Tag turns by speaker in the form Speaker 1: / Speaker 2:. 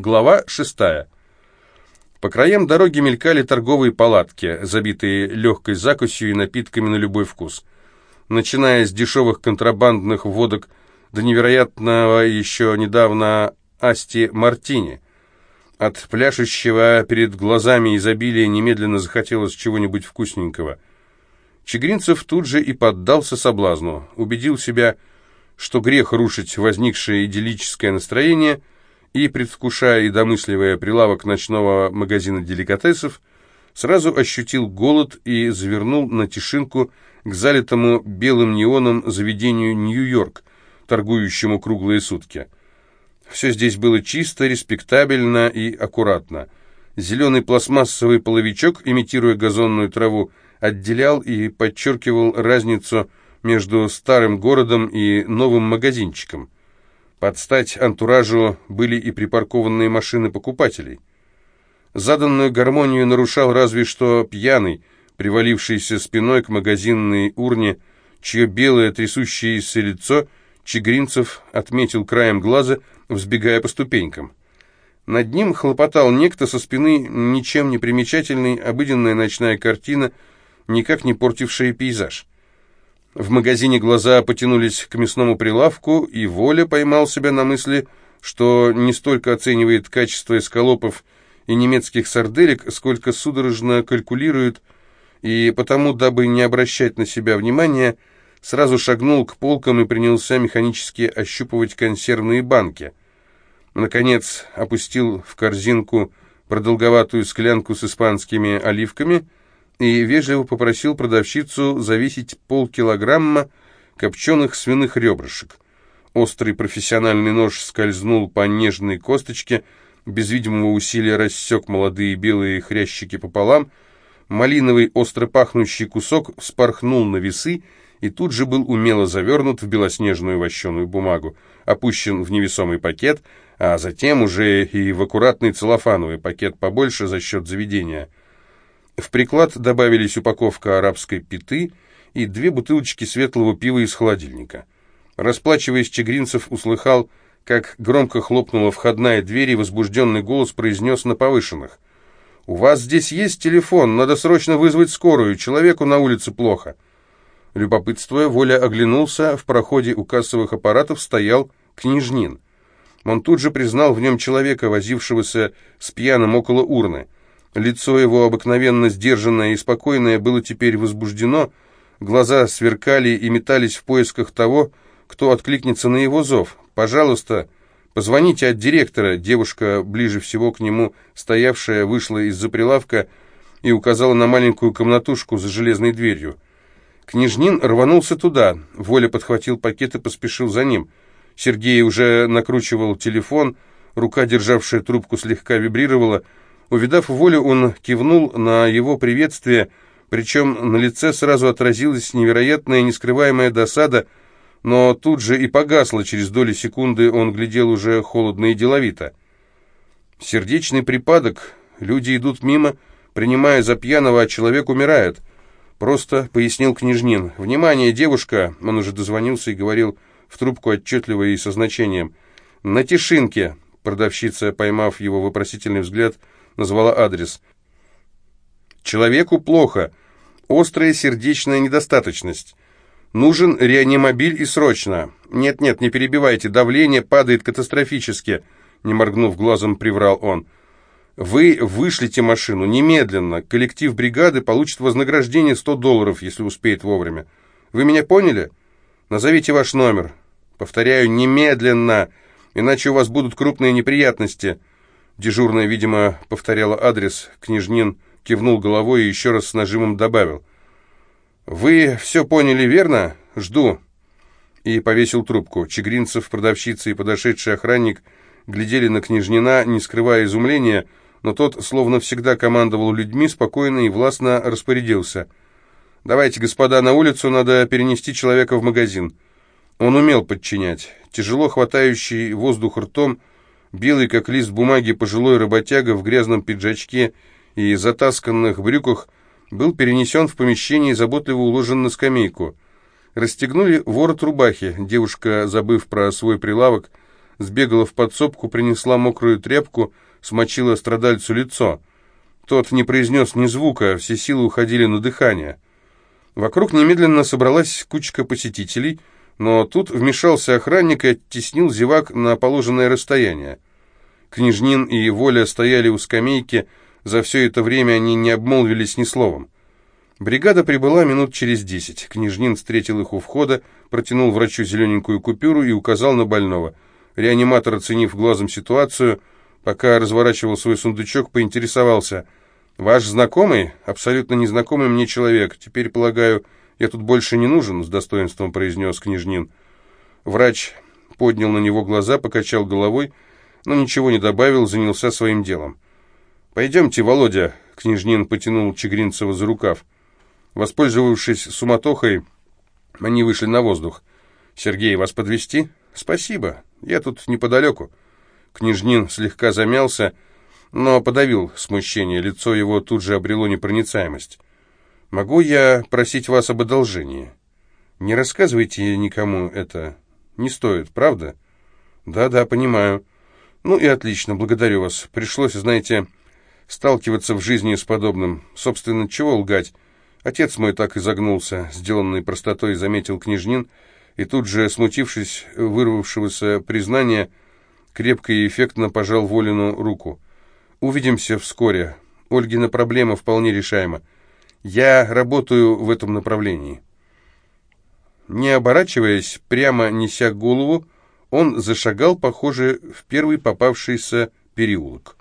Speaker 1: Глава шестая. По краям дороги мелькали торговые палатки, забитые легкой закусью и напитками на любой вкус. Начиная с дешевых контрабандных водок до невероятного еще недавно Асти Мартини. От пляшущего перед глазами изобилия немедленно захотелось чего-нибудь вкусненького. Чегринцев тут же и поддался соблазну, убедил себя, что грех рушить возникшее идиллическое настроение – и, предвкушая и домысливая прилавок ночного магазина деликатесов, сразу ощутил голод и завернул на тишинку к залитому белым неоном заведению «Нью-Йорк», торгующему круглые сутки. Все здесь было чисто, респектабельно и аккуратно. Зеленый пластмассовый половичок, имитируя газонную траву, отделял и подчеркивал разницу между старым городом и новым магазинчиком – под стать антуражу были и припаркованные машины покупателей. Заданную гармонию нарушал разве что пьяный, привалившийся спиной к магазинной урне, чье белое трясущееся лицо Чегринцев отметил краем глаза, взбегая по ступенькам. Над ним хлопотал некто со спины ничем не примечательный, обыденная ночная картина, никак не портившая пейзаж. В магазине глаза потянулись к мясному прилавку, и Воля поймал себя на мысли, что не столько оценивает качество эскалопов и немецких сарделек, сколько судорожно калькулирует, и потому, дабы не обращать на себя внимания, сразу шагнул к полкам и принялся механически ощупывать консервные банки. Наконец опустил в корзинку продолговатую склянку с испанскими оливками – и вежливо попросил продавщицу завесить полкилограмма копченых свиных ребрышек. Острый профессиональный нож скользнул по нежной косточке, без видимого усилия рассек молодые белые хрящики пополам, малиновый остро пахнущий кусок вспорхнул на весы и тут же был умело завернут в белоснежную вощеную бумагу, опущен в невесомый пакет, а затем уже и в аккуратный целлофановый пакет побольше за счет заведения – в приклад добавились упаковка арабской питы и две бутылочки светлого пива из холодильника. Расплачиваясь, Чегринцев услыхал, как громко хлопнула входная дверь, и возбужденный голос произнес на повышенных. «У вас здесь есть телефон, надо срочно вызвать скорую, человеку на улице плохо». Любопытствуя, Воля оглянулся, в проходе у кассовых аппаратов стоял Княжнин. Он тут же признал в нем человека, возившегося с пьяным около урны – Лицо его, обыкновенно сдержанное и спокойное, было теперь возбуждено, глаза сверкали и метались в поисках того, кто откликнется на его зов. «Пожалуйста, позвоните от директора». Девушка, ближе всего к нему стоявшая, вышла из-за прилавка и указала на маленькую комнатушку за железной дверью. Княжнин рванулся туда. Воля подхватил пакет и поспешил за ним. Сергей уже накручивал телефон, рука, державшая трубку, слегка вибрировала, Увидав волю, он кивнул на его приветствие, причем на лице сразу отразилась невероятная нескрываемая досада, но тут же и погасла, через доли секунды он глядел уже холодно и деловито. Сердечный припадок, люди идут мимо, принимая за пьяного, а человек умирает. Просто пояснил Княжнин. «Внимание, девушка!» Он уже дозвонился и говорил в трубку отчетливо и со значением. «На Тишинке!» Продавщица, поймав его вопросительный взгляд, — назвала адрес. Человеку плохо. Острая сердечная недостаточность. Нужен реанимобиль и срочно. Нет-нет, не перебивайте, давление падает катастрофически, не моргнув глазом, приврал он. Вы вышлите машину немедленно. Коллектив бригады получит вознаграждение 100 долларов, если успеет вовремя. Вы меня поняли? Назовите ваш номер. Повторяю, немедленно, иначе у вас будут крупные неприятности. Дежурная, видимо, повторяла адрес. Княжнин кивнул головой и еще раз с нажимом добавил. «Вы все поняли верно? Жду». И повесил трубку. Чегринцев, продавщица и подошедший охранник глядели на Княжнина, не скрывая изумления, но тот, словно всегда командовал людьми, спокойно и властно распорядился. «Давайте, господа, на улицу надо перенести человека в магазин». Он умел подчинять. Тяжело хватающий воздух ртом, Белый, как лист бумаги, пожилой работяга в грязном пиджачке и затасканных брюках был перенесен в помещение и заботливо уложен на скамейку. Расстегнули ворот рубахи. Девушка, забыв про свой прилавок, сбегала в подсобку, принесла мокрую тряпку, смочила страдальцу лицо. Тот не произнес ни звука, все силы уходили на дыхание. Вокруг немедленно собралась кучка посетителей, но тут вмешался охранник и оттеснил зевак на положенное расстояние. Княжнин и Воля стояли у скамейки, за все это время они не обмолвились ни словом. Бригада прибыла минут через десять. Княжнин встретил их у входа, протянул врачу зелененькую купюру и указал на больного. Реаниматор, оценив глазом ситуацию, пока разворачивал свой сундучок, поинтересовался. «Ваш знакомый? Абсолютно незнакомый мне человек. Теперь, полагаю, я тут больше не нужен», — с достоинством произнес Княжнин. Врач поднял на него глаза, покачал головой, но ничего не добавил, занялся своим делом. «Пойдемте, Володя», — Княжнин потянул Чегринцева за рукав. Воспользовавшись суматохой, они вышли на воздух. «Сергей, вас подвести? «Спасибо, я тут неподалеку». Княжнин слегка замялся, но подавил смущение, лицо его тут же обрело непроницаемость. «Могу я просить вас об одолжении? Не рассказывайте никому это. Не стоит, правда?» «Да-да, понимаю. Ну и отлично, благодарю вас. Пришлось, знаете, сталкиваться в жизни с подобным. Собственно, чего лгать? Отец мой так изогнулся, сделанной простотой заметил княжнин, и тут же, смутившись вырвавшегося признания, крепко и эффектно пожал Волину руку. «Увидимся вскоре. Ольгина проблема вполне решаема. Я работаю в этом направлении». Не оборачиваясь, прямо неся голову, он зашагал, похоже, в первый попавшийся переулок.